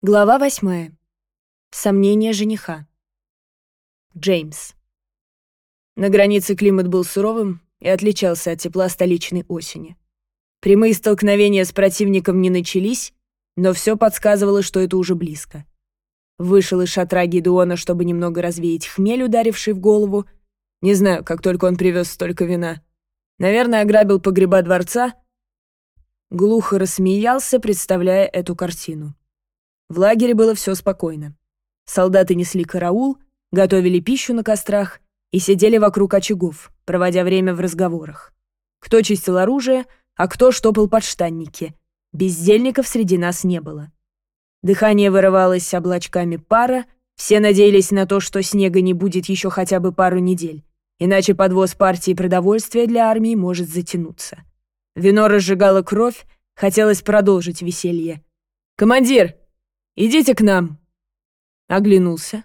Глава восьмая. Сомнения жениха. Джеймс. На границе климат был суровым и отличался от тепла столичной осени. Прямые столкновения с противником не начались, но все подсказывало, что это уже близко. Вышел из шатра Гидеона, чтобы немного развеять хмель, ударивший в голову. Не знаю, как только он привез столько вина. Наверное, ограбил погреба дворца. Глухо рассмеялся, представляя эту картину. В лагере было все спокойно. Солдаты несли караул, готовили пищу на кострах и сидели вокруг очагов, проводя время в разговорах. Кто чистил оружие, а кто штопал подштанники. Бездельников среди нас не было. Дыхание вырывалось облачками пара, все надеялись на то, что снега не будет еще хотя бы пару недель, иначе подвоз партии продовольствия для армии может затянуться. Вино разжигало кровь, хотелось продолжить веселье. «Командир, «Идите к нам!» Оглянулся.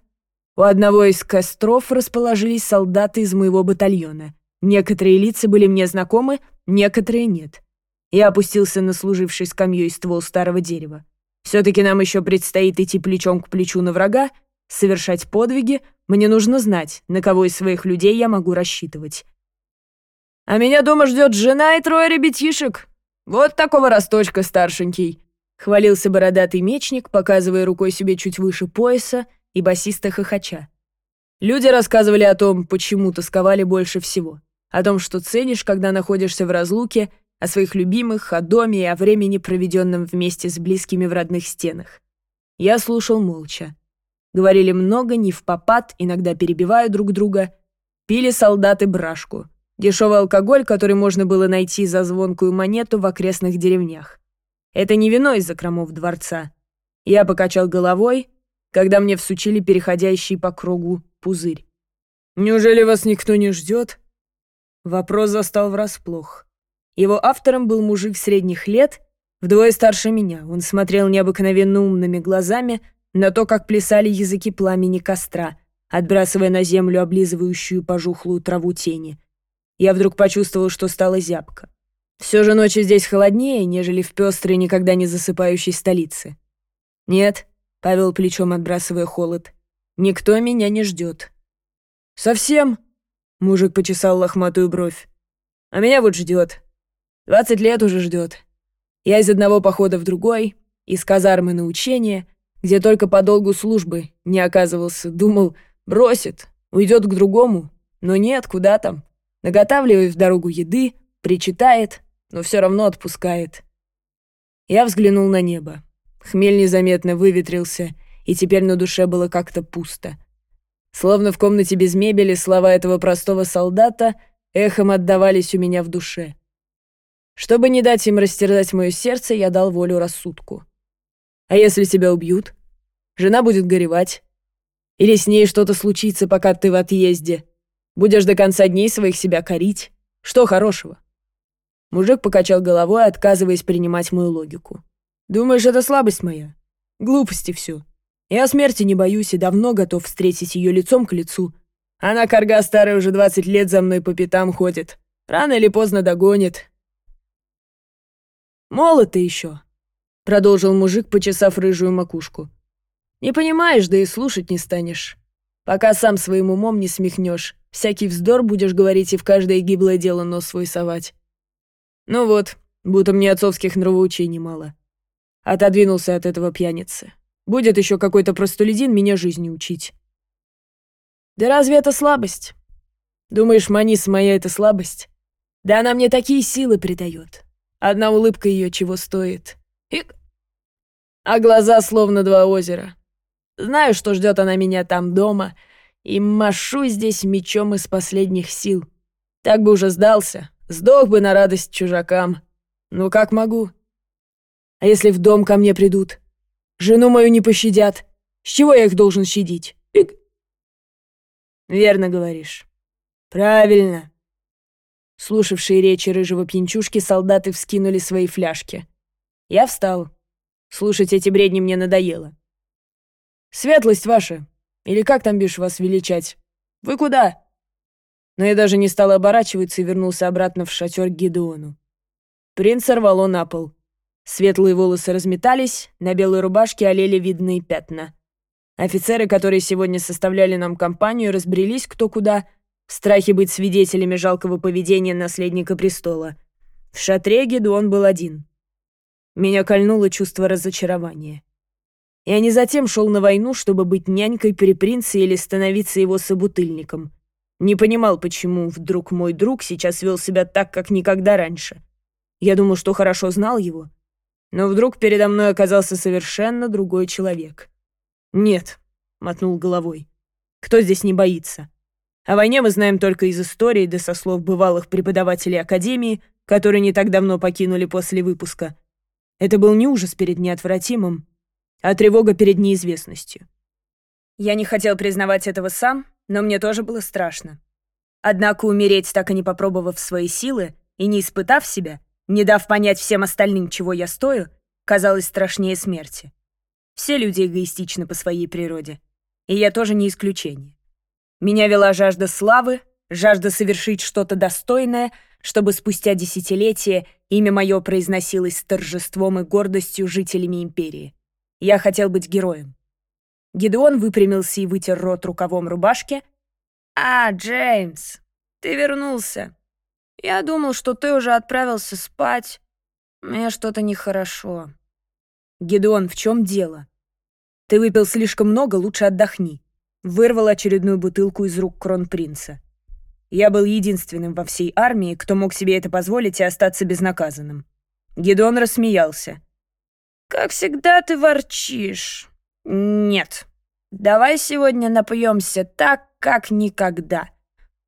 У одного из костров расположились солдаты из моего батальона. Некоторые лица были мне знакомы, некоторые нет. Я опустился на служивший скамьей ствол старого дерева. Все-таки нам еще предстоит идти плечом к плечу на врага, совершать подвиги, мне нужно знать, на кого из своих людей я могу рассчитывать. «А меня дома ждет жена и трое ребятишек. Вот такого росточка, старшенький. Хвалился бородатый мечник, показывая рукой себе чуть выше пояса и басиста хохоча. Люди рассказывали о том, почему тосковали больше всего. О том, что ценишь, когда находишься в разлуке, о своих любимых, о доме и о времени, проведенном вместе с близкими в родных стенах. Я слушал молча. Говорили много, не в попад, иногда перебивая друг друга. Пили солдаты брашку. Дешевый алкоголь, который можно было найти за звонкую монету в окрестных деревнях. Это не вино из закромов дворца. Я покачал головой, когда мне всучили переходящий по кругу пузырь. «Неужели вас никто не ждет? Вопрос застал врасплох. Его автором был мужик средних лет, вдвое старше меня. Он смотрел необыкновенно умными глазами на то, как плясали языки пламени костра, отбрасывая на землю облизывающую пожухлую траву тени. Я вдруг почувствовал, что стало зябко. Все же ночи здесь холоднее, нежели в пестрой, никогда не засыпающей столице. Нет, Павел плечом отбрасывая холод. Никто меня не ждет. Совсем? Мужик почесал лохматую бровь. А меня вот ждет. Двадцать лет уже ждет. Я из одного похода в другой, из казармы на учение, где только по долгу службы не оказывался. Думал, бросит, уйдет к другому. Но нет, куда там. Наготавливаю в дорогу еды, Причитает, но все равно отпускает. Я взглянул на небо. Хмель незаметно выветрился, и теперь на душе было как-то пусто. Словно в комнате без мебели слова этого простого солдата эхом отдавались у меня в душе. Чтобы не дать им растерзать мое сердце, я дал волю рассудку. А если тебя убьют? Жена будет горевать. Или с ней что-то случится, пока ты в отъезде. Будешь до конца дней своих себя корить. Что хорошего? Мужик покачал головой, отказываясь принимать мою логику. «Думаешь, это слабость моя? Глупости все. Я смерти не боюсь и давно готов встретить ее лицом к лицу. Она, корга старая, уже 20 лет за мной по пятам ходит. Рано или поздно догонит. Молод ты еще», — продолжил мужик, почесав рыжую макушку. «Не понимаешь, да и слушать не станешь. Пока сам своим умом не смехнешь, всякий вздор будешь говорить и в каждое гиблое дело нос свой совать. Ну вот, будто мне отцовских нравоучений мало. Отодвинулся от этого пьяницы. Будет еще какой-то простолюдин меня жизни учить. Да разве это слабость? Думаешь, Манис моя это слабость? Да она мне такие силы придает. Одна улыбка ее чего стоит. Ик. А глаза словно два озера. Знаю, что ждет она меня там дома, и машу здесь мечом из последних сил. Так бы уже сдался, Сдох бы на радость чужакам. Ну как могу? А если в дом ко мне придут? Жену мою не пощадят. С чего я их должен щадить? Пик. Верно говоришь. Правильно. Слушавшие речи рыжего пьянчушки, солдаты вскинули свои фляжки. Я встал. Слушать эти бредни мне надоело. «Светлость ваша! Или как там бишь вас величать? Вы куда?» но я даже не стал оборачиваться и вернулся обратно в шатер к Гидеону. Принц сорвало на пол. Светлые волосы разметались, на белой рубашке олели видные пятна. Офицеры, которые сегодня составляли нам компанию, разбрелись кто куда, в страхе быть свидетелями жалкого поведения наследника престола. В шатре Гедуон был один. Меня кольнуло чувство разочарования. Я не затем шел на войну, чтобы быть нянькой при принце или становиться его собутыльником — не понимал, почему вдруг мой друг сейчас вел себя так, как никогда раньше. Я думал, что хорошо знал его. Но вдруг передо мной оказался совершенно другой человек. «Нет», — мотнул головой. «Кто здесь не боится?» О войне мы знаем только из истории, да со слов бывалых преподавателей Академии, которые не так давно покинули после выпуска. Это был не ужас перед неотвратимым, а тревога перед неизвестностью. Я не хотел признавать этого сам, но мне тоже было страшно. Однако умереть, так и не попробовав свои силы, и не испытав себя, не дав понять всем остальным, чего я стою, казалось страшнее смерти. Все люди эгоистичны по своей природе, и я тоже не исключение. Меня вела жажда славы, жажда совершить что-то достойное, чтобы спустя десятилетия имя мое произносилось с торжеством и гордостью жителями империи. Я хотел быть героем. Гедеон выпрямился и вытер рот рукавом рубашки. «А, Джеймс, ты вернулся. Я думал, что ты уже отправился спать. Мне что-то нехорошо». «Гедеон, в чем дело? Ты выпил слишком много, лучше отдохни». Вырвал очередную бутылку из рук кронпринца. Я был единственным во всей армии, кто мог себе это позволить и остаться безнаказанным. Гедеон рассмеялся. «Как всегда ты ворчишь». «Нет. Давай сегодня напьемся так, как никогда.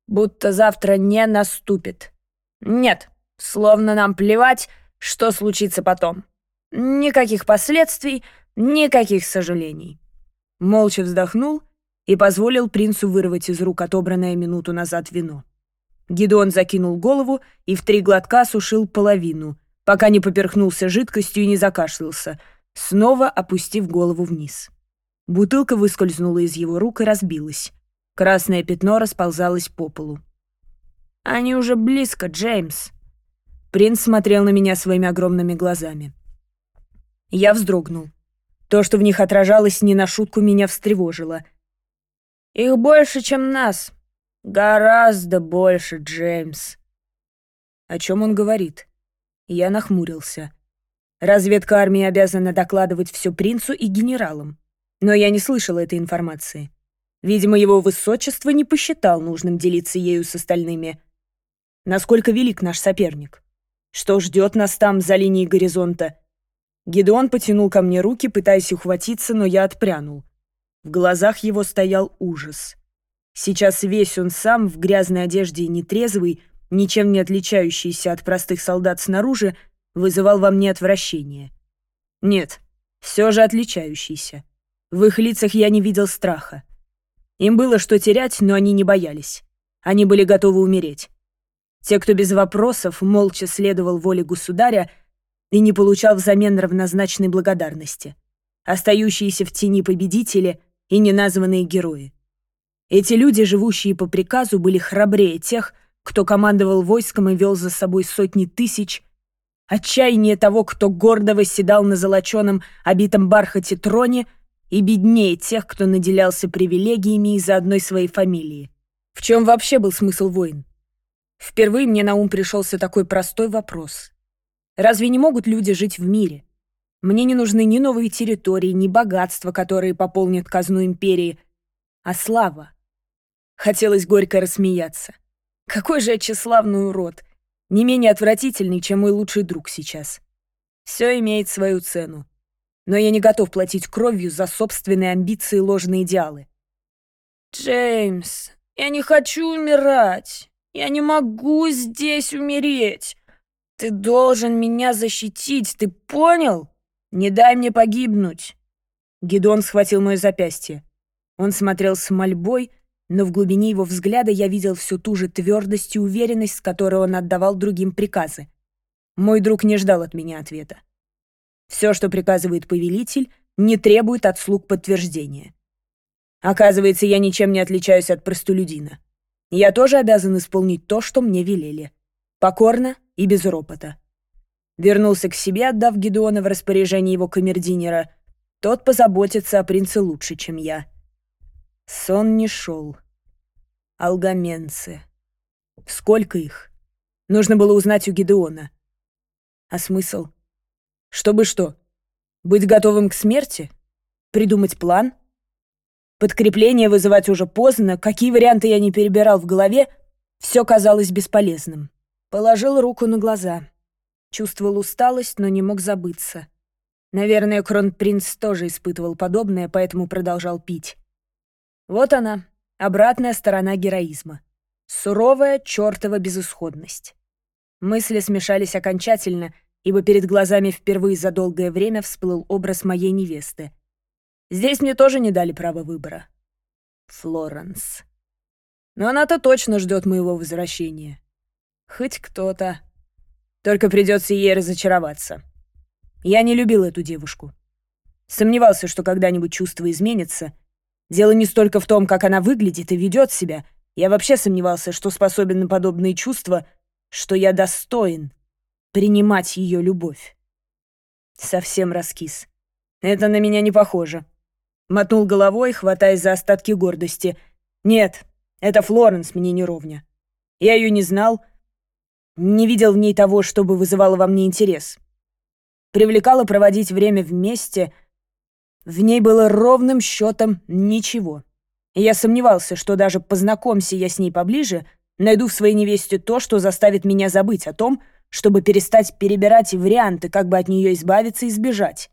Будто завтра не наступит. Нет. Словно нам плевать, что случится потом. Никаких последствий, никаких сожалений». Молча вздохнул и позволил принцу вырвать из рук отобранное минуту назад вино. Гидон закинул голову и в три глотка сушил половину, пока не поперхнулся жидкостью и не закашлялся — снова опустив голову вниз. Бутылка выскользнула из его рук и разбилась. Красное пятно расползалось по полу. «Они уже близко, Джеймс!» Принц смотрел на меня своими огромными глазами. Я вздрогнул. То, что в них отражалось, не на шутку меня встревожило. «Их больше, чем нас. Гораздо больше, Джеймс». О чем он говорит? Я нахмурился. Разведка армии обязана докладывать все принцу и генералам. Но я не слышала этой информации. Видимо, его высочество не посчитал нужным делиться ею с остальными. Насколько велик наш соперник? Что ждет нас там, за линией горизонта? Гедеон потянул ко мне руки, пытаясь ухватиться, но я отпрянул. В глазах его стоял ужас. Сейчас весь он сам, в грязной одежде и нетрезвый, ничем не отличающийся от простых солдат снаружи, вызывал во мне отвращение. Нет, все же отличающийся. В их лицах я не видел страха. Им было что терять, но они не боялись. Они были готовы умереть. Те, кто без вопросов молча следовал воле государя и не получал взамен равнозначной благодарности. Остающиеся в тени победители и неназванные герои. Эти люди, живущие по приказу, были храбрее тех, кто командовал войском и вел за собой сотни тысяч отчаяние того, кто гордо восседал на золоченом, обитом бархате троне, и беднее тех, кто наделялся привилегиями из-за одной своей фамилии. В чем вообще был смысл войн? Впервые мне на ум пришелся такой простой вопрос. Разве не могут люди жить в мире? Мне не нужны ни новые территории, ни богатства, которые пополнят казну империи, а слава. Хотелось горько рассмеяться. Какой же я тщеславный урод! не менее отвратительный, чем мой лучший друг сейчас. Все имеет свою цену. Но я не готов платить кровью за собственные амбиции и ложные идеалы. «Джеймс, я не хочу умирать. Я не могу здесь умереть. Ты должен меня защитить, ты понял? Не дай мне погибнуть!» Гидон схватил мое запястье. Он смотрел с мольбой, но в глубине его взгляда я видел всю ту же твердость и уверенность, с которой он отдавал другим приказы. Мой друг не ждал от меня ответа. Все, что приказывает повелитель, не требует от слуг подтверждения. Оказывается, я ничем не отличаюсь от простолюдина. Я тоже обязан исполнить то, что мне велели. Покорно и без ропота. Вернулся к себе, отдав Гедеона в распоряжение его камердинера. Тот позаботится о принце лучше, чем я. Сон не шел. Алгаменцы. Сколько их? Нужно было узнать у Гидеона. А смысл? Чтобы что? Быть готовым к смерти? Придумать план? Подкрепление вызывать уже поздно, какие варианты я не перебирал в голове, все казалось бесполезным. Положил руку на глаза. Чувствовал усталость, но не мог забыться. Наверное, кронпринц тоже испытывал подобное, поэтому продолжал пить. Вот она, обратная сторона героизма. Суровая чертова безысходность. Мысли смешались окончательно, ибо перед глазами впервые за долгое время всплыл образ моей невесты. Здесь мне тоже не дали права выбора. Флоренс. Но она-то точно ждет моего возвращения. Хоть кто-то. Только придется ей разочароваться. Я не любил эту девушку. Сомневался, что когда-нибудь чувство изменится — Дело не столько в том, как она выглядит и ведет себя. Я вообще сомневался, что способен на подобные чувства, что я достоин принимать ее любовь. Совсем раскис. Это на меня не похоже. Мотнул головой, хватаясь за остатки гордости. Нет, это Флоренс мне не ровня. Я ее не знал, не видел в ней того, чтобы вызывало во мне интерес. Привлекало проводить время вместе — в ней было ровным счетом ничего. Я сомневался, что даже познакомься я с ней поближе, найду в своей невесте то, что заставит меня забыть о том, чтобы перестать перебирать варианты, как бы от нее избавиться и сбежать.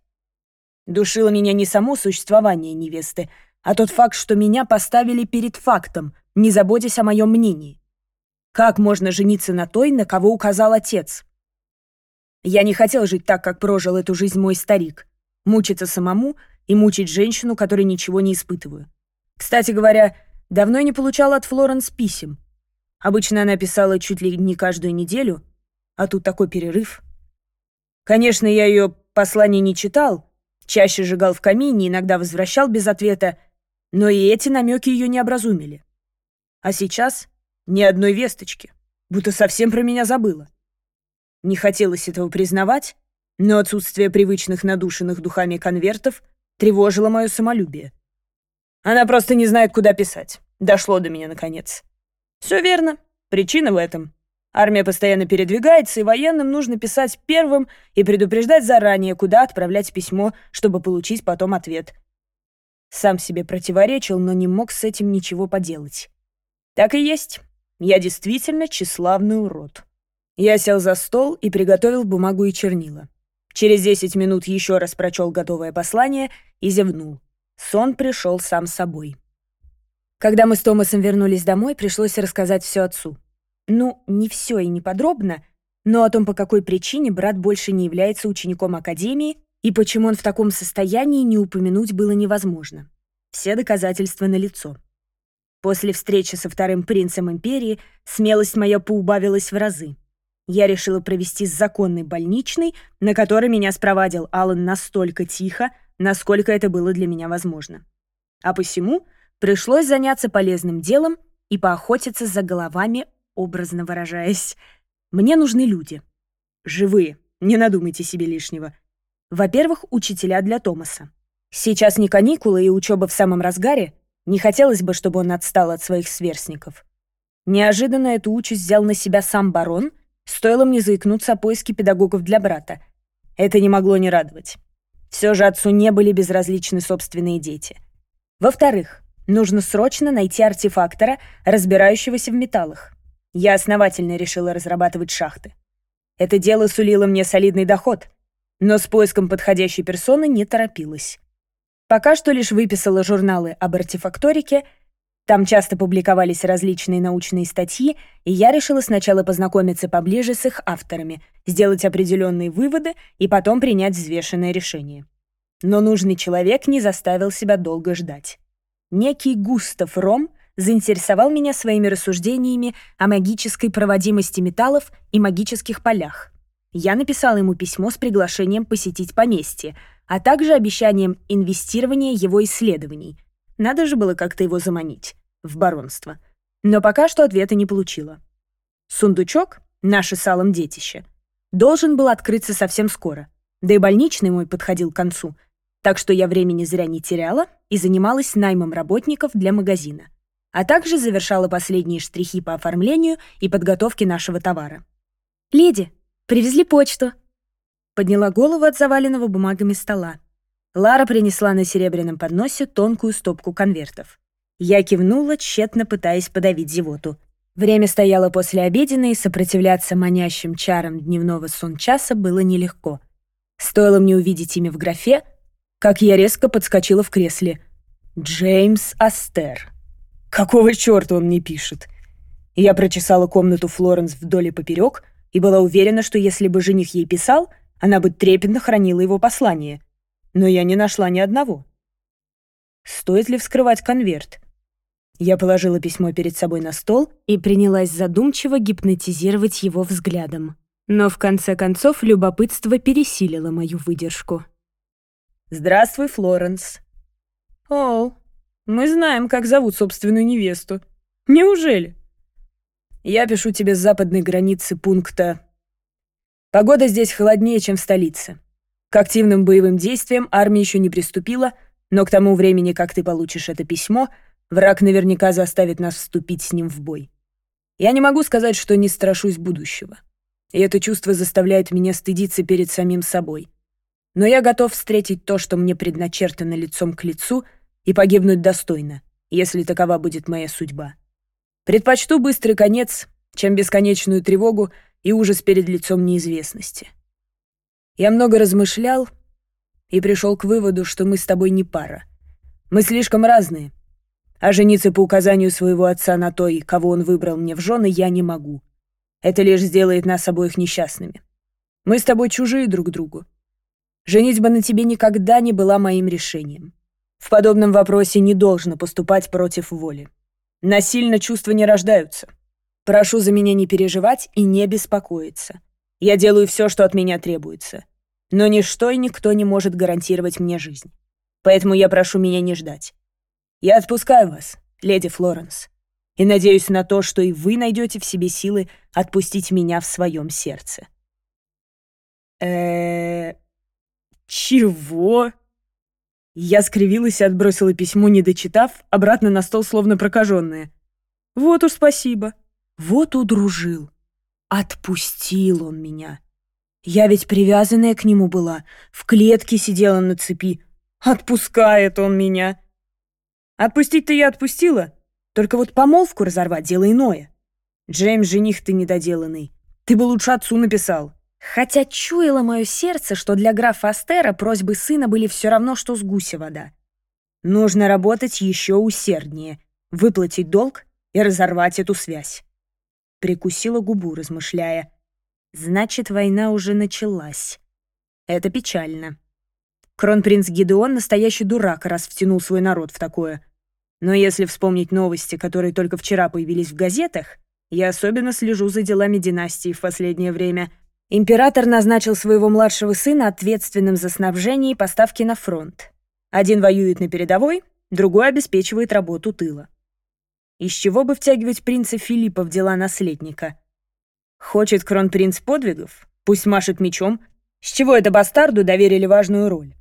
Душило меня не само существование невесты, а тот факт, что меня поставили перед фактом, не заботясь о моем мнении. Как можно жениться на той, на кого указал отец? Я не хотел жить так, как прожил эту жизнь мой старик. Мучиться самому — и мучить женщину, которой ничего не испытываю. Кстати говоря, давно не получала от Флоренс писем. Обычно она писала чуть ли не каждую неделю, а тут такой перерыв. Конечно, я ее послание не читал, чаще сжигал в камине, иногда возвращал без ответа, но и эти намеки ее не образумили. А сейчас ни одной весточки, будто совсем про меня забыла. Не хотелось этого признавать, но отсутствие привычных надушенных духами конвертов тревожило мое самолюбие. Она просто не знает, куда писать. Дошло до меня, наконец. Все верно. Причина в этом. Армия постоянно передвигается, и военным нужно писать первым и предупреждать заранее, куда отправлять письмо, чтобы получить потом ответ. Сам себе противоречил, но не мог с этим ничего поделать. Так и есть. Я действительно тщеславный урод. Я сел за стол и приготовил бумагу и чернила. Через 10 минут еще раз прочел готовое послание и зевнул. Сон пришел сам собой. Когда мы с Томасом вернулись домой, пришлось рассказать все отцу. Ну, не все и не подробно, но о том, по какой причине брат больше не является учеником академии и почему он в таком состоянии не упомянуть было невозможно. Все доказательства налицо. После встречи со вторым принцем империи смелость моя поубавилась в разы. Я решила провести законный больничный, на который меня спровадил Алан настолько тихо, насколько это было для меня возможно. А посему пришлось заняться полезным делом и поохотиться за головами, образно выражаясь. Мне нужны люди. Живые, не надумайте себе лишнего. Во-первых, учителя для Томаса. Сейчас не каникулы и учеба в самом разгаре. Не хотелось бы, чтобы он отстал от своих сверстников. Неожиданно эту участь взял на себя сам барон — Стоило мне заикнуться о поиске педагогов для брата. Это не могло не радовать. Все же отцу не были безразличны собственные дети. Во-вторых, нужно срочно найти артефактора, разбирающегося в металлах. Я основательно решила разрабатывать шахты. Это дело сулило мне солидный доход, но с поиском подходящей персоны не торопилась. Пока что лишь выписала журналы об артефакторике — там часто публиковались различные научные статьи, и я решила сначала познакомиться поближе с их авторами, сделать определенные выводы и потом принять взвешенное решение. Но нужный человек не заставил себя долго ждать. Некий Густав Ром заинтересовал меня своими рассуждениями о магической проводимости металлов и магических полях. Я написала ему письмо с приглашением посетить поместье, а также обещанием инвестирования его исследований — надо же было как-то его заманить. В баронство. Но пока что ответа не получила. Сундучок, наше салом детище, должен был открыться совсем скоро. Да и больничный мой подходил к концу. Так что я времени зря не теряла и занималась наймом работников для магазина. А также завершала последние штрихи по оформлению и подготовке нашего товара. «Леди, привезли почту», подняла голову от заваленного бумагами стола. Лара принесла на серебряном подносе тонкую стопку конвертов. Я кивнула, тщетно пытаясь подавить зевоту. Время стояло после обеденной, и сопротивляться манящим чарам дневного сон-часа было нелегко. Стоило мне увидеть имя в графе, как я резко подскочила в кресле. «Джеймс Астер». Какого черта он мне пишет? Я прочесала комнату Флоренс вдоль и поперек и была уверена, что если бы жених ей писал, она бы трепетно хранила его послание — но я не нашла ни одного. Стоит ли вскрывать конверт? Я положила письмо перед собой на стол и принялась задумчиво гипнотизировать его взглядом. Но в конце концов любопытство пересилило мою выдержку. «Здравствуй, Флоренс». «О, мы знаем, как зовут собственную невесту. Неужели?» «Я пишу тебе с западной границы пункта. Погода здесь холоднее, чем в столице. К активным боевым действиям армия еще не приступила, но к тому времени, как ты получишь это письмо, враг наверняка заставит нас вступить с ним в бой. Я не могу сказать, что не страшусь будущего. И это чувство заставляет меня стыдиться перед самим собой. Но я готов встретить то, что мне предначертано лицом к лицу, и погибнуть достойно, если такова будет моя судьба. Предпочту быстрый конец, чем бесконечную тревогу и ужас перед лицом неизвестности. Я много размышлял и пришел к выводу, что мы с тобой не пара. Мы слишком разные. А жениться по указанию своего отца на той, кого он выбрал мне в жены, я не могу. Это лишь сделает нас обоих несчастными. Мы с тобой чужие друг другу. Женитьба на тебе никогда не была моим решением. В подобном вопросе не должно поступать против воли. Насильно чувства не рождаются. Прошу за меня не переживать и не беспокоиться. Я делаю все, что от меня требуется. Но ничто и никто не может гарантировать мне жизнь. Поэтому я прошу меня не ждать. Я отпускаю вас, леди Флоренс, и надеюсь на то, что и вы найдете в себе силы отпустить меня в своем сердце. Э, чего? Я скривилась и отбросила письмо, не дочитав, обратно на стол, словно прокаженная. Вот уж спасибо. Вот удружил. Отпустил он меня. Я ведь привязанная к нему была, в клетке сидела на цепи. Отпускает он меня. Отпустить-то я отпустила, только вот помолвку разорвать — дело иное. Джеймс, жених ты недоделанный. Ты бы лучше отцу написал. Хотя чуяло мое сердце, что для графа Астера просьбы сына были все равно, что с гуся вода. Нужно работать еще усерднее, выплатить долг и разорвать эту связь прикусила губу, размышляя. «Значит, война уже началась. Это печально. Кронпринц Гидеон настоящий дурак, раз втянул свой народ в такое. Но если вспомнить новости, которые только вчера появились в газетах, я особенно слежу за делами династии в последнее время. Император назначил своего младшего сына ответственным за снабжение и поставки на фронт. Один воюет на передовой, другой обеспечивает работу тыла. Из чего бы втягивать принца Филиппа в дела наследника? Хочет кронпринц подвигов? Пусть машет мечом. С чего это бастарду доверили важную роль?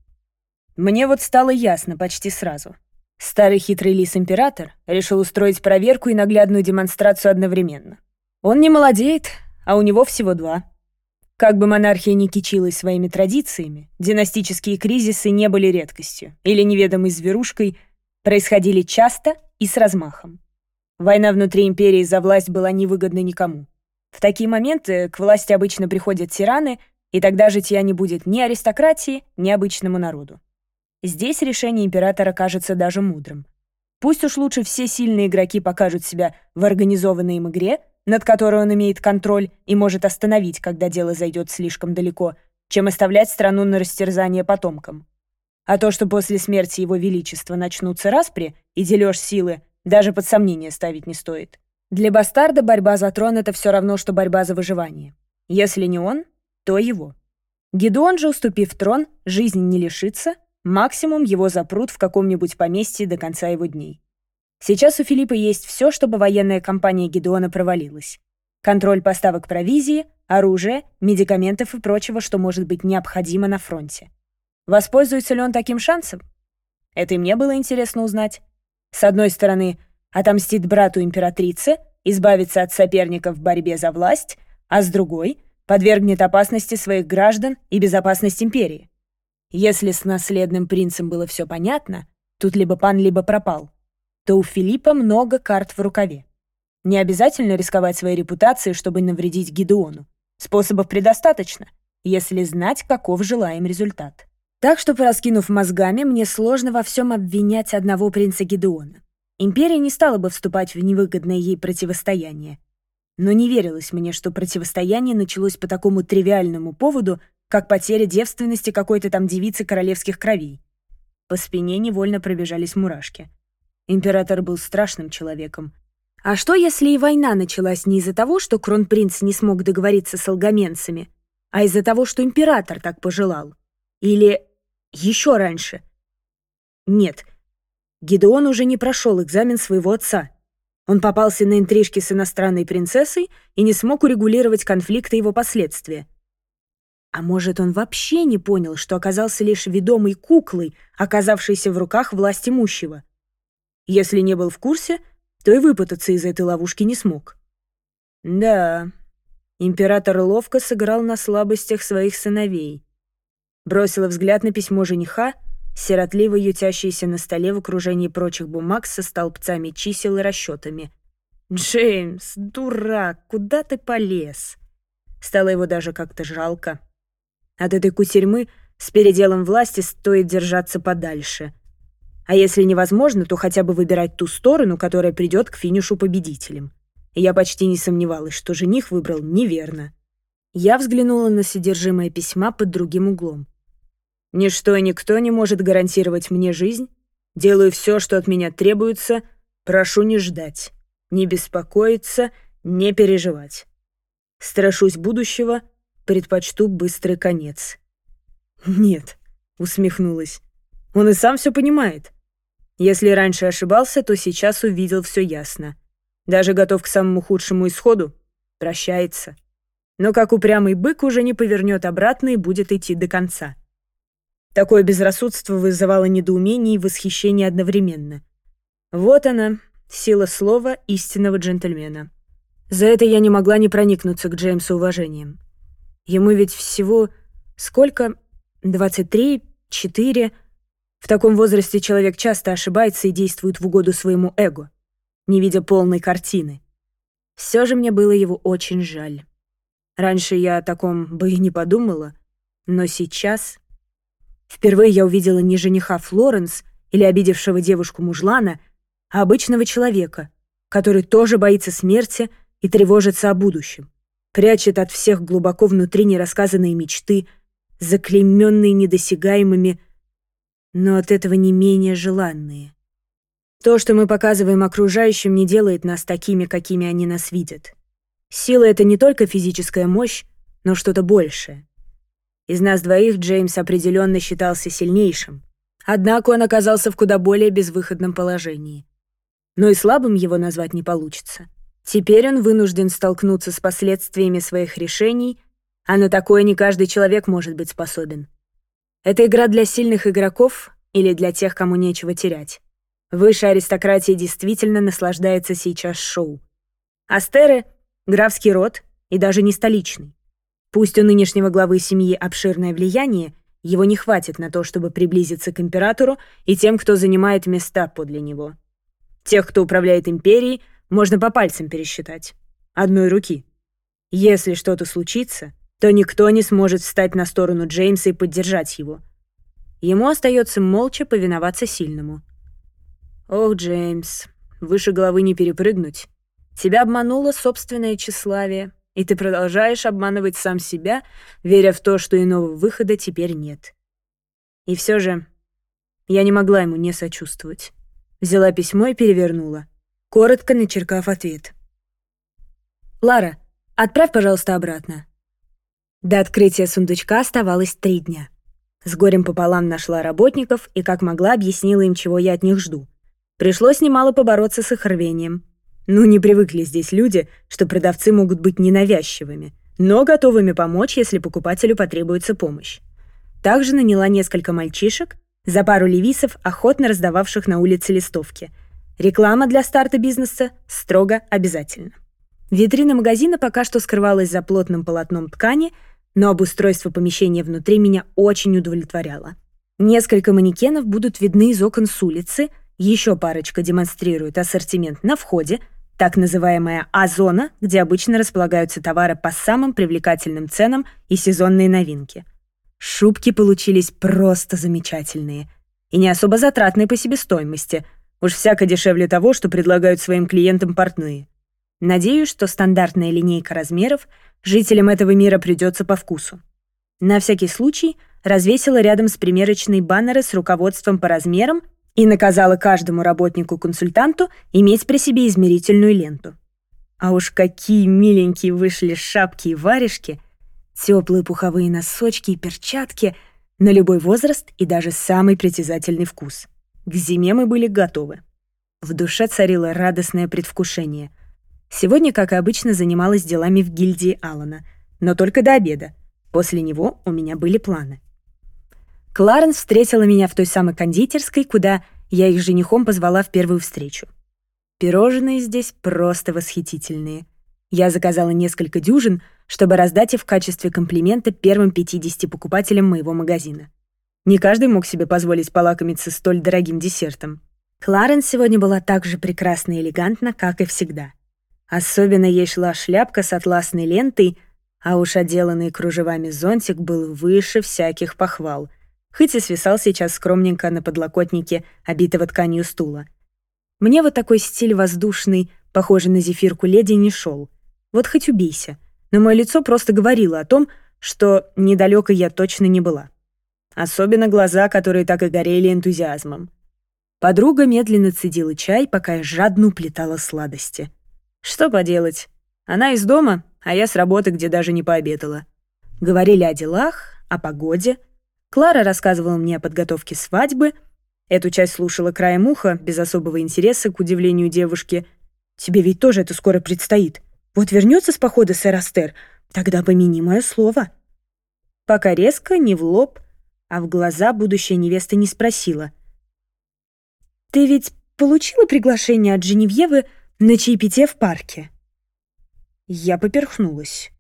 Мне вот стало ясно почти сразу. Старый хитрый лис-император решил устроить проверку и наглядную демонстрацию одновременно. Он не молодеет, а у него всего два. Как бы монархия ни кичилась своими традициями, династические кризисы не были редкостью или неведомой зверушкой, происходили часто и с размахом. Война внутри империи за власть была невыгодна никому. В такие моменты к власти обычно приходят тираны, и тогда житья не будет ни аристократии, ни обычному народу. Здесь решение императора кажется даже мудрым. Пусть уж лучше все сильные игроки покажут себя в организованной им игре, над которой он имеет контроль и может остановить, когда дело зайдет слишком далеко, чем оставлять страну на растерзание потомкам. А то, что после смерти его величества начнутся распри и дележ силы, даже под сомнение ставить не стоит. Для бастарда борьба за трон — это все равно, что борьба за выживание. Если не он, то его. Гедеон же, уступив трон, жизни не лишится, максимум его запрут в каком-нибудь поместье до конца его дней. Сейчас у Филиппа есть все, чтобы военная кампания Гедеона провалилась. Контроль поставок провизии, оружия, медикаментов и прочего, что может быть необходимо на фронте. Воспользуется ли он таким шансом? Это и мне было интересно узнать. С одной стороны, отомстит брату императрицы, избавится от соперников в борьбе за власть, а с другой — подвергнет опасности своих граждан и безопасность империи. Если с наследным принцем было все понятно, тут либо пан, либо пропал, то у Филиппа много карт в рукаве. Не обязательно рисковать своей репутацией, чтобы навредить Гидеону. Способов предостаточно, если знать, каков желаем результат. Так что, пораскинув мозгами, мне сложно во всем обвинять одного принца Гедеона. Империя не стала бы вступать в невыгодное ей противостояние. Но не верилось мне, что противостояние началось по такому тривиальному поводу, как потеря девственности какой-то там девицы королевских кровей. По спине невольно пробежались мурашки. Император был страшным человеком. А что, если и война началась не из-за того, что кронпринц не смог договориться с алгаменцами, а из-за того, что император так пожелал? Или еще раньше. Нет, Гидеон уже не прошел экзамен своего отца. Он попался на интрижки с иностранной принцессой и не смог урегулировать конфликт и его последствия. А может, он вообще не понял, что оказался лишь ведомой куклой, оказавшейся в руках власть имущего. Если не был в курсе, то и выпутаться из этой ловушки не смог. Да, император ловко сыграл на слабостях своих сыновей. Бросила взгляд на письмо жениха, сиротливо ютящееся на столе в окружении прочих бумаг со столбцами чисел и расчетами. «Джеймс, дурак, куда ты полез?» Стало его даже как-то жалко. От этой кутерьмы с переделом власти стоит держаться подальше. А если невозможно, то хотя бы выбирать ту сторону, которая придет к финишу победителем. И я почти не сомневалась, что жених выбрал неверно. Я взглянула на содержимое письма под другим углом. Ничто и никто не может гарантировать мне жизнь. Делаю все, что от меня требуется. Прошу не ждать, не беспокоиться, не переживать. Страшусь будущего, предпочту быстрый конец». «Нет», — усмехнулась. «Он и сам все понимает. Если раньше ошибался, то сейчас увидел все ясно. Даже готов к самому худшему исходу. Прощается. Но как упрямый бык уже не повернет обратно и будет идти до конца». Такое безрассудство вызывало недоумение и восхищение одновременно. Вот она, сила слова истинного джентльмена. За это я не могла не проникнуться к Джеймсу уважением. Ему ведь всего сколько? 23, 4. В таком возрасте человек часто ошибается и действует в угоду своему эго, не видя полной картины. Все же мне было его очень жаль. Раньше я о таком бы и не подумала, но сейчас Впервые я увидела не жениха Флоренс или обидевшего девушку мужлана, а обычного человека, который тоже боится смерти и тревожится о будущем, прячет от всех глубоко внутри нерассказанные мечты, заклейменные недосягаемыми, но от этого не менее желанные. То, что мы показываем окружающим, не делает нас такими, какими они нас видят. Сила — это не только физическая мощь, но что-то большее. Из нас двоих Джеймс определенно считался сильнейшим. Однако он оказался в куда более безвыходном положении. Но и слабым его назвать не получится. Теперь он вынужден столкнуться с последствиями своих решений, а на такое не каждый человек может быть способен. Это игра для сильных игроков или для тех, кому нечего терять. Высшая аристократия действительно наслаждается сейчас шоу. Астеры — графский род и даже не столичный. Пусть у нынешнего главы семьи обширное влияние, его не хватит на то, чтобы приблизиться к императору и тем, кто занимает места подле него. Тех, кто управляет империей, можно по пальцам пересчитать. Одной руки. Если что-то случится, то никто не сможет встать на сторону Джеймса и поддержать его. Ему остается молча повиноваться сильному. «Ох, Джеймс, выше головы не перепрыгнуть. Тебя обмануло собственное тщеславие». И ты продолжаешь обманывать сам себя, веря в то, что иного выхода теперь нет. И все же я не могла ему не сочувствовать. Взяла письмо и перевернула, коротко начеркав ответ. «Лара, отправь, пожалуйста, обратно». До открытия сундучка оставалось три дня. С горем пополам нашла работников и, как могла, объяснила им, чего я от них жду. Пришлось немало побороться с их рвением — ну, не привыкли здесь люди, что продавцы могут быть ненавязчивыми, но готовыми помочь, если покупателю потребуется помощь. Также наняла несколько мальчишек за пару левисов, охотно раздававших на улице листовки. Реклама для старта бизнеса строго обязательна. Витрина магазина пока что скрывалась за плотным полотном ткани, но обустройство помещения внутри меня очень удовлетворяло. Несколько манекенов будут видны из окон с улицы, еще парочка демонстрирует ассортимент на входе — так называемая А-зона, где обычно располагаются товары по самым привлекательным ценам и сезонные новинки. Шубки получились просто замечательные и не особо затратные по себестоимости, уж всяко дешевле того, что предлагают своим клиентам портные. Надеюсь, что стандартная линейка размеров жителям этого мира придется по вкусу. На всякий случай развесила рядом с примерочной баннеры с руководством по размерам и наказала каждому работнику-консультанту иметь при себе измерительную ленту. А уж какие миленькие вышли шапки и варежки, теплые пуховые носочки и перчатки на любой возраст и даже самый притязательный вкус. К зиме мы были готовы. В душе царило радостное предвкушение. Сегодня, как и обычно, занималась делами в гильдии Алана, но только до обеда. После него у меня были планы. Кларенс встретила меня в той самой кондитерской, куда я их женихом позвала в первую встречу. Пирожные здесь просто восхитительные. Я заказала несколько дюжин, чтобы раздать их в качестве комплимента первым 50 покупателям моего магазина. Не каждый мог себе позволить полакомиться столь дорогим десертом. Кларенс сегодня была так же прекрасна и элегантна, как и всегда. Особенно ей шла шляпка с атласной лентой, а уж отделанный кружевами зонтик был выше всяких похвал — хоть и свисал сейчас скромненько на подлокотнике, обитого тканью стула. Мне вот такой стиль воздушный, похожий на зефирку леди, не шел. Вот хоть убейся. Но мое лицо просто говорило о том, что недалеко я точно не была. Особенно глаза, которые так и горели энтузиазмом. Подруга медленно цедила чай, пока я жадно уплетала сладости. Что поделать? Она из дома, а я с работы, где даже не пообедала. Говорили о делах, о погоде — Клара рассказывала мне о подготовке свадьбы. Эту часть слушала краем уха, без особого интереса, к удивлению девушки. «Тебе ведь тоже это скоро предстоит. Вот вернется с похода сэр Астер, тогда помяни мое слово». Пока резко, не в лоб, а в глаза будущая невеста не спросила. «Ты ведь получила приглашение от Женевьевы на чаепитие в парке?» Я поперхнулась.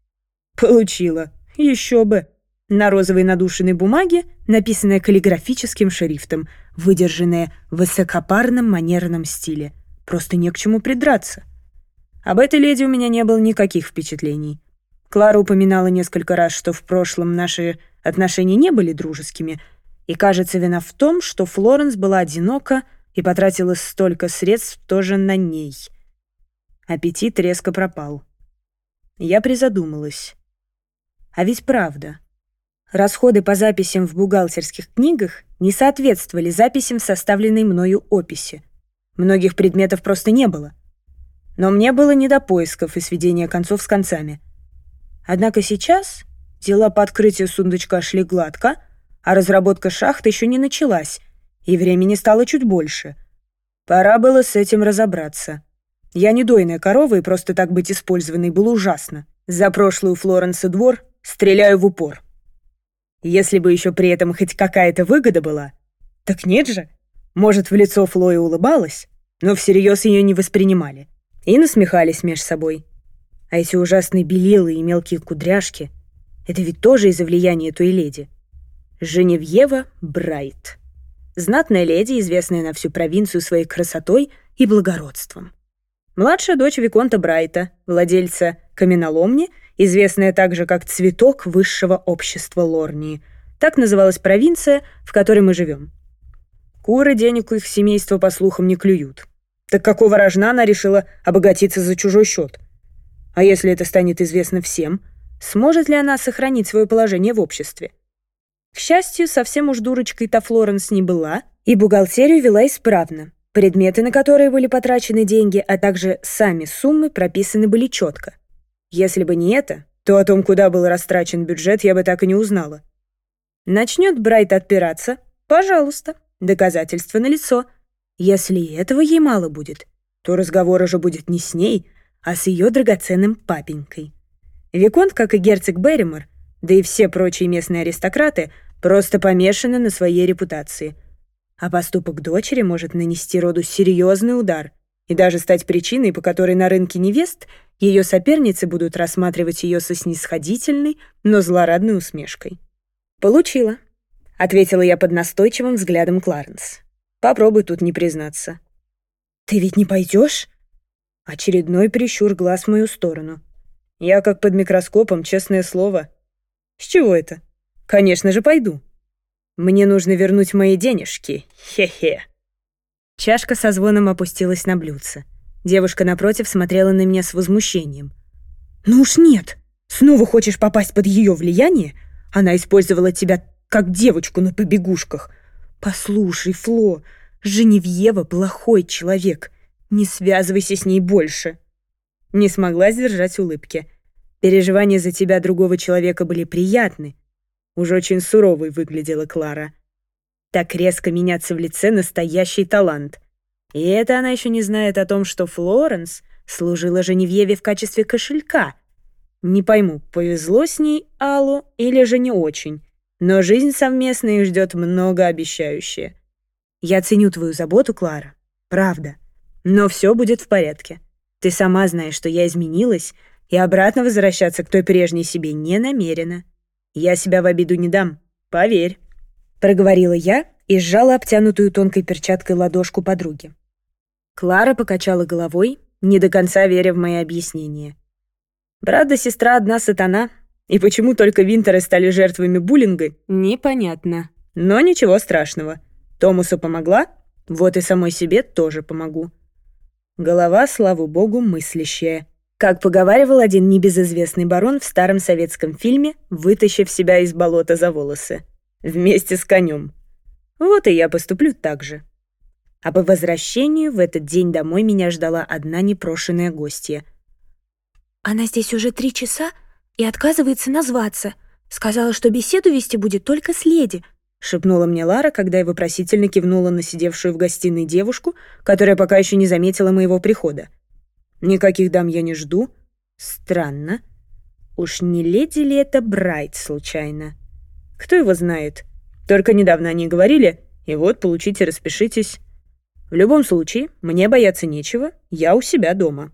«Получила. Еще бы!» На розовой надушенной бумаге, написанное каллиграфическим шрифтом, выдержанное в высокопарном манерном стиле. Просто не к чему придраться. Об этой леди у меня не было никаких впечатлений. Клара упоминала несколько раз, что в прошлом наши отношения не были дружескими, и, кажется, вина в том, что Флоренс была одинока и потратила столько средств тоже на ней. Аппетит резко пропал. Я призадумалась. А ведь правда. Расходы по записям в бухгалтерских книгах не соответствовали записям составленной мною описи. Многих предметов просто не было. Но мне было не до поисков и сведения концов с концами. Однако сейчас дела по открытию сундучка шли гладко, а разработка шахт еще не началась, и времени стало чуть больше. Пора было с этим разобраться. Я не дойная корова, и просто так быть использованной было ужасно. За прошлую Флоренса двор стреляю в упор. Если бы еще при этом хоть какая-то выгода была. Так нет же. Может, в лицо Флоя улыбалась, но всерьез ее не воспринимали. И насмехались меж собой. А эти ужасные белилы и мелкие кудряшки — это ведь тоже из-за влияния той леди. Женевьева Брайт. Знатная леди, известная на всю провинцию своей красотой и благородством. Младшая дочь Виконта Брайта, владельца каменоломни — известная также как «Цветок высшего общества Лорнии». Так называлась провинция, в которой мы живем. Куры денег у их семейства, по слухам, не клюют. Так какого рожна она решила обогатиться за чужой счет? А если это станет известно всем, сможет ли она сохранить свое положение в обществе? К счастью, совсем уж дурочкой-то Флоренс не была, и бухгалтерию вела исправно. Предметы, на которые были потрачены деньги, а также сами суммы прописаны были четко. Если бы не это, то о том, куда был растрачен бюджет, я бы так и не узнала. Начнет Брайт отпираться? Пожалуйста, доказательства налицо. Если этого ей мало будет, то разговор уже будет не с ней, а с ее драгоценным папенькой. Виконт, как и герцог Берримор, да и все прочие местные аристократы, просто помешаны на своей репутации. А поступок дочери может нанести роду серьезный удар и даже стать причиной, по которой на рынке невест ее соперницы будут рассматривать ее со снисходительной, но злорадной усмешкой. «Получила», — ответила я под настойчивым взглядом Кларенс. «Попробуй тут не признаться». «Ты ведь не пойдешь?» Очередной прищур глаз в мою сторону. Я как под микроскопом, честное слово. С чего это? Конечно же, пойду. Мне нужно вернуть мои денежки. Хе-хе. Чашка со звоном опустилась на блюдце. Девушка напротив смотрела на меня с возмущением. «Ну уж нет! Снова хочешь попасть под ее влияние? Она использовала тебя как девочку на побегушках. Послушай, Фло, Женевьева плохой человек. Не связывайся с ней больше». Не смогла сдержать улыбки. Переживания за тебя другого человека были приятны. Уже очень суровой выглядела Клара. Так резко меняться в лице настоящий талант. И это она еще не знает о том, что Флоренс служила Женевьеве в качестве кошелька. Не пойму, повезло с ней Аллу или же не очень. Но жизнь совместная их ждет многообещающая. Я ценю твою заботу, Клара. Правда. Но все будет в порядке. Ты сама знаешь, что я изменилась, и обратно возвращаться к той прежней себе не намерена. Я себя в обиду не дам, поверь. Проговорила я и сжала обтянутую тонкой перчаткой ладошку подруги. Клара покачала головой, не до конца веря в мои объяснения. «Брат да сестра одна сатана, и почему только Винтеры стали жертвами буллинга?» «Непонятно». «Но ничего страшного. Томасу помогла, вот и самой себе тоже помогу». Голова, слава богу, мыслящая. Как поговаривал один небезызвестный барон в старом советском фильме, вытащив себя из болота за волосы. Вместе с конем. Вот и я поступлю так же. А по возвращению в этот день домой меня ждала одна непрошенная гостья. «Она здесь уже три часа и отказывается назваться. Сказала, что беседу вести будет только с леди», — шепнула мне Лара, когда я вопросительно кивнула на сидевшую в гостиной девушку, которая пока еще не заметила моего прихода. «Никаких дам я не жду. Странно. Уж не леди ли это Брайт, случайно? Кто его знает? Только недавно они говорили, и вот, получите, распишитесь». В любом случае, мне бояться нечего, я у себя дома.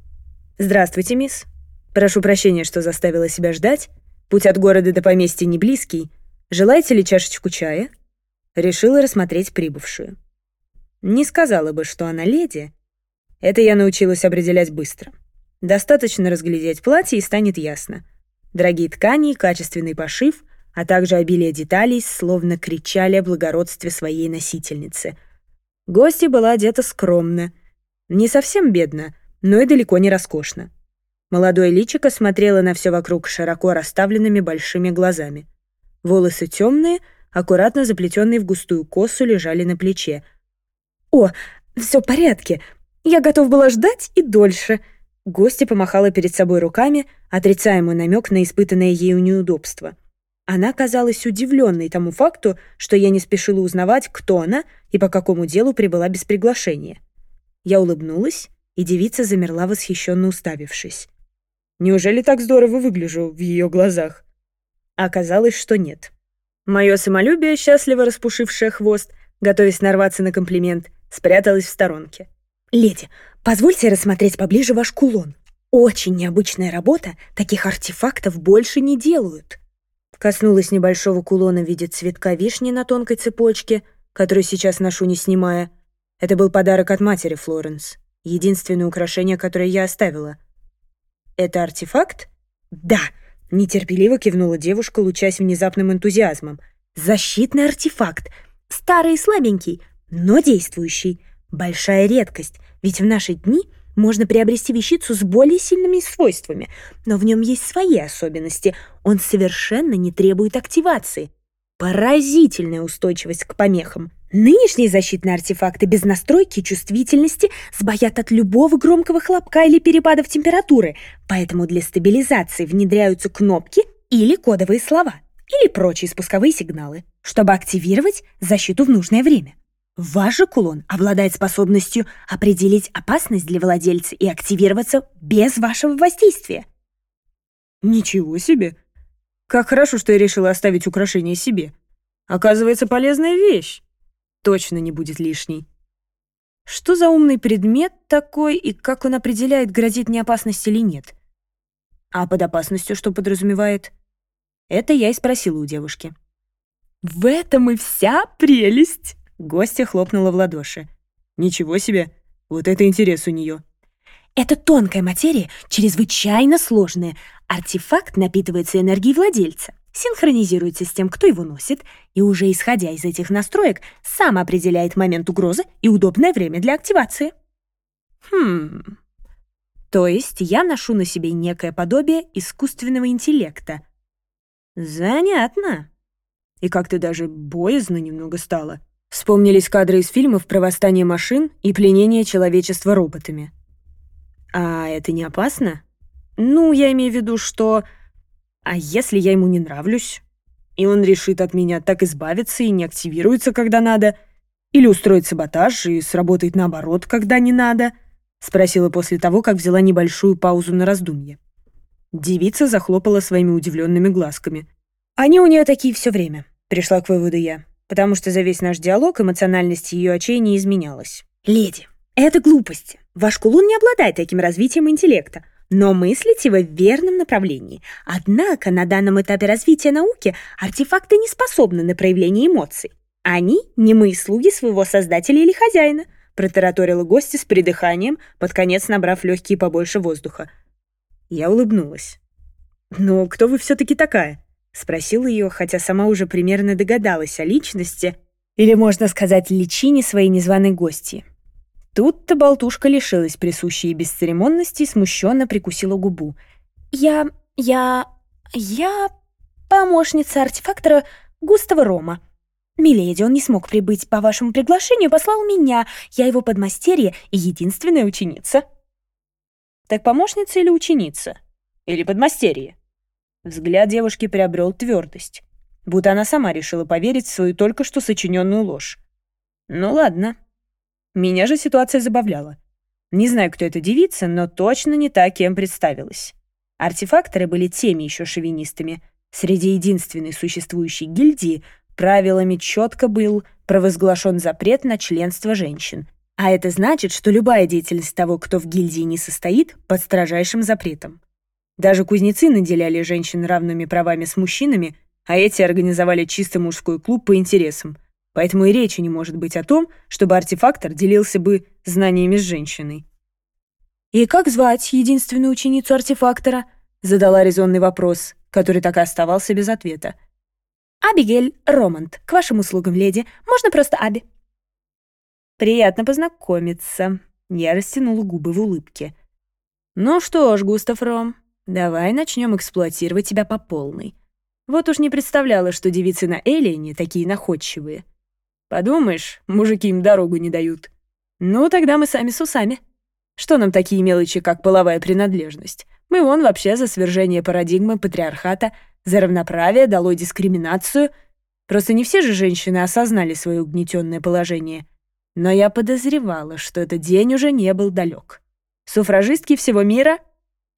Здравствуйте, мисс. Прошу прощения, что заставила себя ждать. Путь от города до поместья не близкий. Желаете ли чашечку чая? Решила рассмотреть прибывшую. Не сказала бы, что она леди. Это я научилась определять быстро. Достаточно разглядеть платье и станет ясно. Дорогие ткани качественный пошив, а также обилие деталей словно кричали о благородстве своей носительницы — Гостья была одета скромно. Не совсем бедно, но и далеко не роскошно. Молодое личико смотрело на все вокруг широко расставленными большими глазами. Волосы темные, аккуратно заплетенные в густую косу, лежали на плече. «О, все в порядке! Я готов была ждать и дольше!» Гостья помахала перед собой руками, отрицая мой намек на испытанное ею неудобство — она казалась удивленной тому факту, что я не спешила узнавать, кто она и по какому делу прибыла без приглашения. Я улыбнулась, и девица замерла, восхищенно уставившись. Неужели так здорово выгляжу в ее глазах? Оказалось, что нет. Мое самолюбие, счастливо распушившее хвост, готовясь нарваться на комплимент, спряталось в сторонке. «Леди, позвольте рассмотреть поближе ваш кулон. Очень необычная работа, таких артефактов больше не делают». Коснулась небольшого кулона в виде цветка вишни на тонкой цепочке, который сейчас ношу не снимая. Это был подарок от матери Флоренс. Единственное украшение, которое я оставила. «Это артефакт?» «Да!» — нетерпеливо кивнула девушка, лучась внезапным энтузиазмом. «Защитный артефакт! Старый и слабенький, но действующий. Большая редкость, ведь в наши дни — можно приобрести вещицу с более сильными свойствами, но в нем есть свои особенности. Он совершенно не требует активации. Поразительная устойчивость к помехам. Нынешние защитные артефакты без настройки чувствительности сбоят от любого громкого хлопка или перепадов температуры, поэтому для стабилизации внедряются кнопки или кодовые слова, или прочие спусковые сигналы, чтобы активировать защиту в нужное время. Ваш же кулон обладает способностью определить опасность для владельца и активироваться без вашего воздействия. Ничего себе! Как хорошо, что я решила оставить украшение себе. Оказывается, полезная вещь. Точно не будет лишней. Что за умный предмет такой и как он определяет, грозит мне опасность или нет? А под опасностью что подразумевает? Это я и спросила у девушки. В этом и вся прелесть. Гостья хлопнула в ладоши. «Ничего себе! Вот это интерес у нее. Это тонкая материя, чрезвычайно сложная. Артефакт напитывается энергией владельца, синхронизируется с тем, кто его носит, и уже исходя из этих настроек, сам определяет момент угрозы и удобное время для активации. Хм. То есть я ношу на себе некое подобие искусственного интеллекта. Занятно. И как-то даже боязно немного стало. Вспомнились кадры из фильмов про восстание машин и пленение человечества роботами. А это не опасно? Ну, я имею в виду, что... А если я ему не нравлюсь? И он решит от меня так избавиться и не активируется, когда надо? Или устроит саботаж и сработает наоборот, когда не надо? Спросила после того, как взяла небольшую паузу на раздумье. Девица захлопала своими удивленными глазками. «Они у нее такие все время», — пришла к выводу я потому что за весь наш диалог эмоциональность ее очей не изменялась. «Леди, это глупости. Ваш кулон не обладает таким развитием интеллекта, но мыслите вы в верном направлении. Однако на данном этапе развития науки артефакты не способны на проявление эмоций. Они — немые слуги своего создателя или хозяина», — протараторила гостья с придыханием, под конец набрав легкие побольше воздуха. Я улыбнулась. «Но кто вы все-таки такая?» Спросил ее, хотя сама уже примерно догадалась о личности, или, можно сказать, личине своей незваной гости. Тут-то болтушка лишилась присущей бесцеремонности и смущенно прикусила губу. «Я... я... я... помощница артефактора Густава Рома. Миледи, он не смог прибыть по вашему приглашению, послал меня. Я его подмастерье и единственная ученица». «Так помощница или ученица? Или подмастерье?» Взгляд девушки приобрел твердость, будто она сама решила поверить в свою только что сочиненную ложь. Ну ладно. Меня же ситуация забавляла. Не знаю, кто эта девица, но точно не та, кем представилась. Артефакторы были теми еще шовинистами. Среди единственной существующей гильдии правилами четко был провозглашен запрет на членство женщин. А это значит, что любая деятельность того, кто в гильдии не состоит, под строжайшим запретом. Даже кузнецы наделяли женщин равными правами с мужчинами, а эти организовали чисто мужской клуб по интересам. Поэтому и речи не может быть о том, чтобы артефактор делился бы знаниями с женщиной. «И как звать единственную ученицу артефактора?» задала резонный вопрос, который так и оставался без ответа. «Абигель Романт, к вашим услугам, леди. Можно просто Аби». «Приятно познакомиться». Я растянула губы в улыбке. «Ну что ж, Густав Ром, Давай начнем эксплуатировать тебя по полной. Вот уж не представляла, что девицы на Эллине такие находчивые. Подумаешь, мужики им дорогу не дают. Ну, тогда мы сами с усами. Что нам такие мелочи, как половая принадлежность? Мы вон вообще за свержение парадигмы патриархата, за равноправие, долой дискриминацию. Просто не все же женщины осознали свое угнетенное положение. Но я подозревала, что этот день уже не был далек. Суфражистки всего мира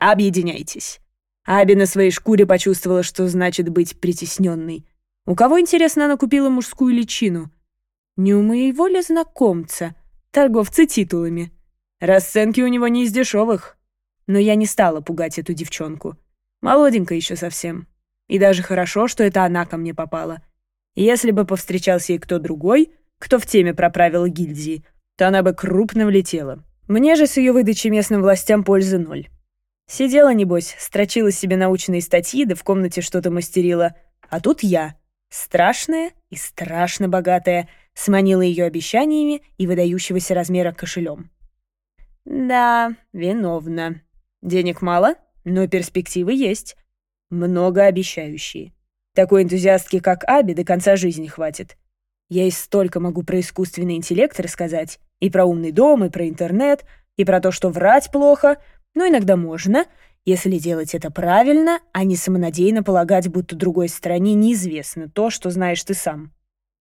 Объединяйтесь. Аби на своей шкуре почувствовала, что значит быть притесненной. У кого, интересно, она купила мужскую личину? Не у моего ли знакомца, торговцы титулами? Расценки у него не из дешевых. Но я не стала пугать эту девчонку. Молоденькая еще совсем. И даже хорошо, что это она ко мне попала. Если бы повстречался ей кто другой, кто в теме про правила гильдии, то она бы крупно влетела. Мне же с ее выдачей местным властям пользы ноль. Сидела, небось, строчила себе научные статьи, да в комнате что-то мастерила. А тут я. Страшная и страшно богатая. Сманила ее обещаниями и выдающегося размера кошелем. Да, виновна. Денег мало, но перспективы есть. Многообещающие. Такой энтузиастки, как Аби, до конца жизни хватит. Я и столько могу про искусственный интеллект рассказать, и про умный дом, и про интернет, и про то, что врать плохо, но иногда можно, если делать это правильно, а не самонадеянно полагать, будто другой стороне неизвестно то, что знаешь ты сам.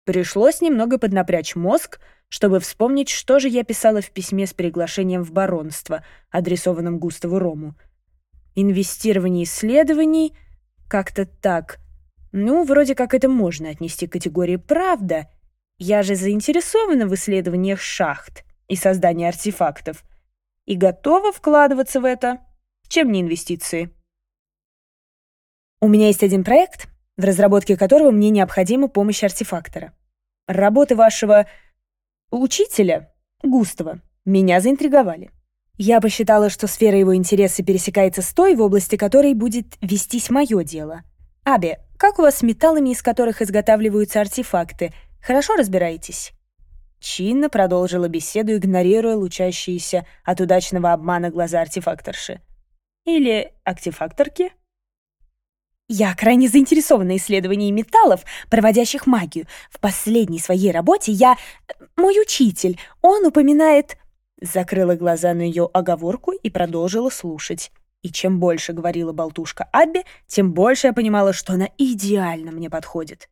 Пришлось немного поднапрячь мозг, чтобы вспомнить, что же я писала в письме с приглашением в баронство, адресованном Густаву Рому. Инвестирование исследований — как-то так. Ну, вроде как это можно отнести к категории «правда». Я же заинтересована в исследованиях шахт и создании артефактов — и готова вкладываться в это, чем не инвестиции. У меня есть один проект, в разработке которого мне необходима помощь артефактора. Работы вашего учителя, Густава, меня заинтриговали. Я посчитала, что сфера его интереса пересекается с той, в области которой будет вестись мое дело. Абе, как у вас с металлами, из которых изготавливаются артефакты? Хорошо разбираетесь? Чинно продолжила беседу, игнорируя лучащиеся от удачного обмана глаза артефакторши. Или артефакторки? Я крайне заинтересована исследованием металлов, проводящих магию. В последней своей работе я... Э, мой учитель, он упоминает... Закрыла глаза на ее оговорку и продолжила слушать. И чем больше говорила болтушка Абби, тем больше я понимала, что она идеально мне подходит.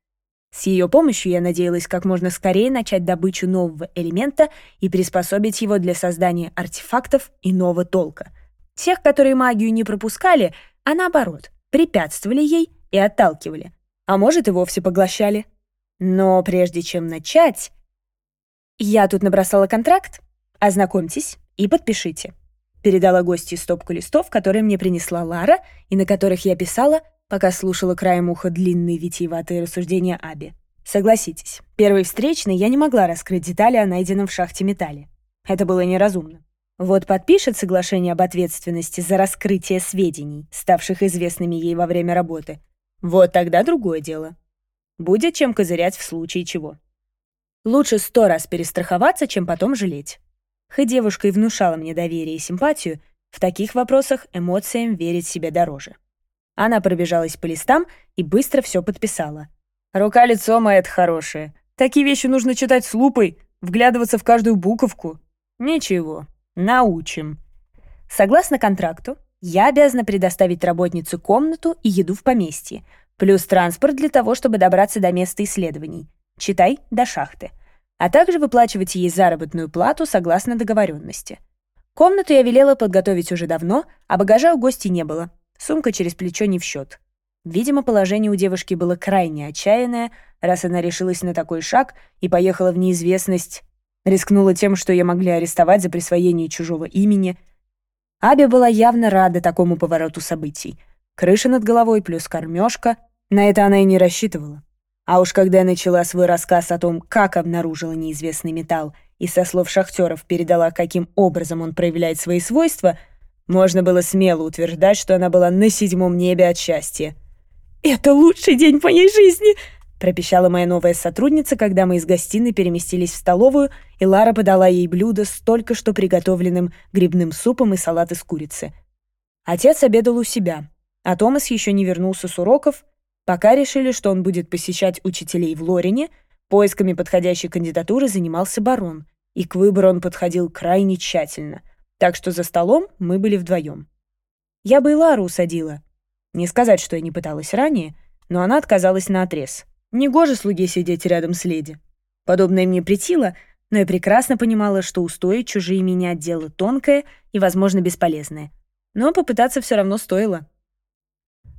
С ее помощью я надеялась как можно скорее начать добычу нового элемента и приспособить его для создания артефактов иного толка. Тех, которые магию не пропускали, а наоборот, препятствовали ей и отталкивали. А может, и вовсе поглощали. Но прежде чем начать... «Я тут набросала контракт. Ознакомьтесь и подпишите». Передала гости стопку листов, которые мне принесла Лара и на которых я писала пока слушала краем уха длинные витиеватые рассуждения Аби. Согласитесь, первой встречной я не могла раскрыть детали о найденном в шахте металле. Это было неразумно. Вот подпишет соглашение об ответственности за раскрытие сведений, ставших известными ей во время работы. Вот тогда другое дело. Будет чем козырять в случае чего. Лучше сто раз перестраховаться, чем потом жалеть. Хоть девушка и внушала мне доверие и симпатию, в таких вопросах эмоциям верить себе дороже. Она пробежалась по листам и быстро все подписала. «Рука-лицо, моя это хорошая. Такие вещи нужно читать с лупой, вглядываться в каждую буковку. Ничего, научим». Согласно контракту, я обязана предоставить работнице комнату и еду в поместье, плюс транспорт для того, чтобы добраться до места исследований. Читай, до шахты. А также выплачивать ей заработную плату согласно договоренности. Комнату я велела подготовить уже давно, а багажа у гостей не было, Сумка через плечо не в счет. Видимо, положение у девушки было крайне отчаянное, раз она решилась на такой шаг и поехала в неизвестность, рискнула тем, что ее могли арестовать за присвоение чужого имени. Аби была явно рада такому повороту событий. Крыша над головой плюс кормежка. На это она и не рассчитывала. А уж когда я начала свой рассказ о том, как обнаружила неизвестный металл и со слов шахтеров передала, каким образом он проявляет свои свойства — можно было смело утверждать, что она была на седьмом небе от счастья. «Это лучший день в моей жизни!» — пропищала моя новая сотрудница, когда мы из гостиной переместились в столовую, и Лара подала ей блюдо с только что приготовленным грибным супом и салат из курицы. Отец обедал у себя, а Томас еще не вернулся с уроков, пока решили, что он будет посещать учителей в Лорине, поисками подходящей кандидатуры занимался барон, и к выбору он подходил крайне тщательно — так что за столом мы были вдвоем. Я бы и Лару усадила. Не сказать, что я не пыталась ранее, но она отказалась на отрез. Негоже слуге сидеть рядом с леди. Подобное мне претило, но я прекрасно понимала, что устоять чужие меня дело тонкое и, возможно, бесполезное. Но попытаться все равно стоило.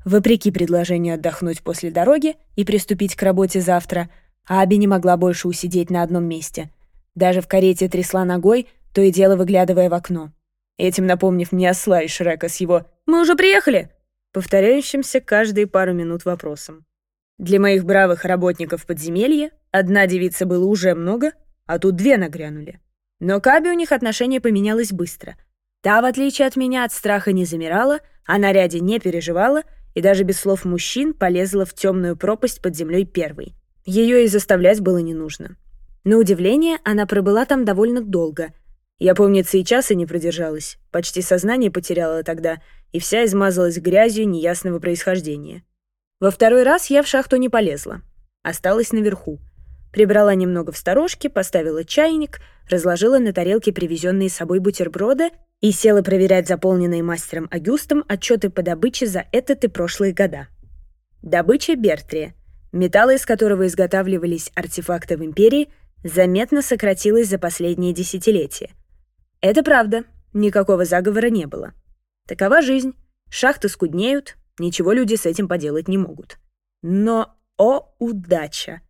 Вопреки предложению отдохнуть после дороги и приступить к работе завтра, Аби не могла больше усидеть на одном месте. Даже в карете трясла ногой, то и дело выглядывая в окно. Этим напомнив мне о и Шрека с его «Мы уже приехали!» повторяющимся каждые пару минут вопросом. Для моих бравых работников подземелья одна девица было уже много, а тут две нагрянули. Но к Абе у них отношение поменялось быстро. Та, в отличие от меня, от страха не замирала, о наряде не переживала и даже без слов мужчин полезла в темную пропасть под землей первой. Ее и заставлять было не нужно. На удивление, она пробыла там довольно долго, я, помнится, и часа не продержалась. Почти сознание потеряла тогда, и вся измазалась грязью неясного происхождения. Во второй раз я в шахту не полезла. Осталась наверху. Прибрала немного в сторожке, поставила чайник, разложила на тарелке привезенные с собой бутерброды и села проверять заполненные мастером Агюстом отчеты по добыче за этот и прошлые года. Добыча Бертрия, металла из которого изготавливались артефакты в империи, заметно сократилась за последние десятилетия – это правда. Никакого заговора не было. Такова жизнь. Шахты скуднеют, ничего люди с этим поделать не могут. Но, о удача!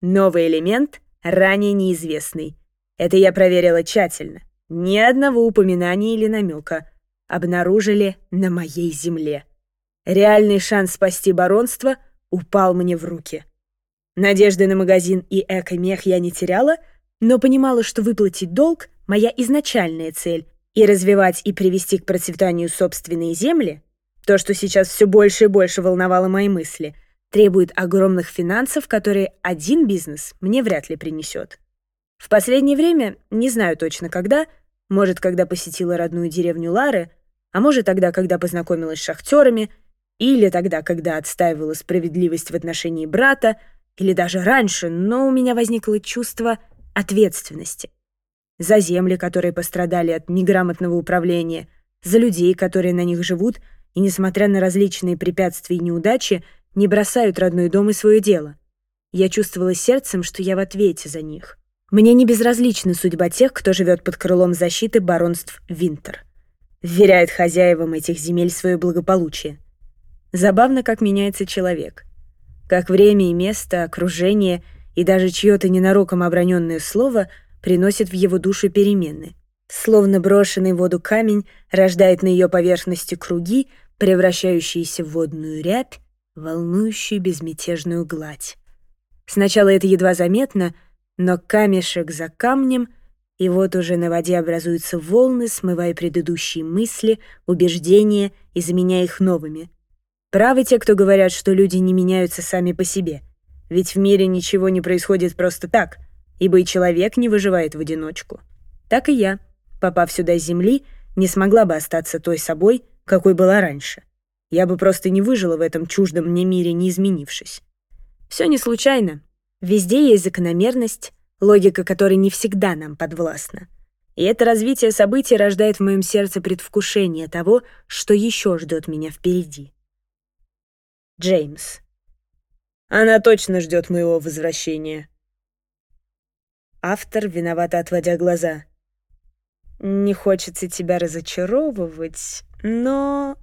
Новый элемент, ранее неизвестный. Это я проверила тщательно. Ни одного упоминания или намека. Обнаружили на моей земле. Реальный шанс спасти баронство упал мне в руки. Надежды на магазин и эко-мех я не теряла, но понимала, что выплатить долг моя изначальная цель, и развивать и привести к процветанию собственные земли, то, что сейчас все больше и больше волновало мои мысли, требует огромных финансов, которые один бизнес мне вряд ли принесет. В последнее время, не знаю точно когда, может, когда посетила родную деревню Лары, а может, тогда, когда познакомилась с шахтерами, или тогда, когда отстаивала справедливость в отношении брата, или даже раньше, но у меня возникло чувство ответственности — за земли, которые пострадали от неграмотного управления, за людей, которые на них живут и, несмотря на различные препятствия и неудачи, не бросают родной дом и свое дело. Я чувствовала сердцем, что я в ответе за них. Мне не безразлична судьба тех, кто живет под крылом защиты баронств Винтер. Вверяет хозяевам этих земель свое благополучие. Забавно, как меняется человек. Как время и место, окружение и даже чье-то ненароком оброненное слово — приносит в его душу перемены. Словно брошенный в воду камень рождает на ее поверхности круги, превращающиеся в водную рябь, волнующую безмятежную гладь. Сначала это едва заметно, но камешек за камнем, и вот уже на воде образуются волны, смывая предыдущие мысли, убеждения и заменяя их новыми. Правы те, кто говорят, что люди не меняются сами по себе. Ведь в мире ничего не происходит просто так ибо и человек не выживает в одиночку. Так и я, попав сюда с земли, не смогла бы остаться той собой, какой была раньше. Я бы просто не выжила в этом чуждом мне мире, не изменившись. Все не случайно. Везде есть закономерность, логика которой не всегда нам подвластна. И это развитие событий рождает в моем сердце предвкушение того, что еще ждет меня впереди. Джеймс. Она точно ждет моего возвращения. Автор виновато отводя глаза. «Не хочется тебя разочаровывать, но...»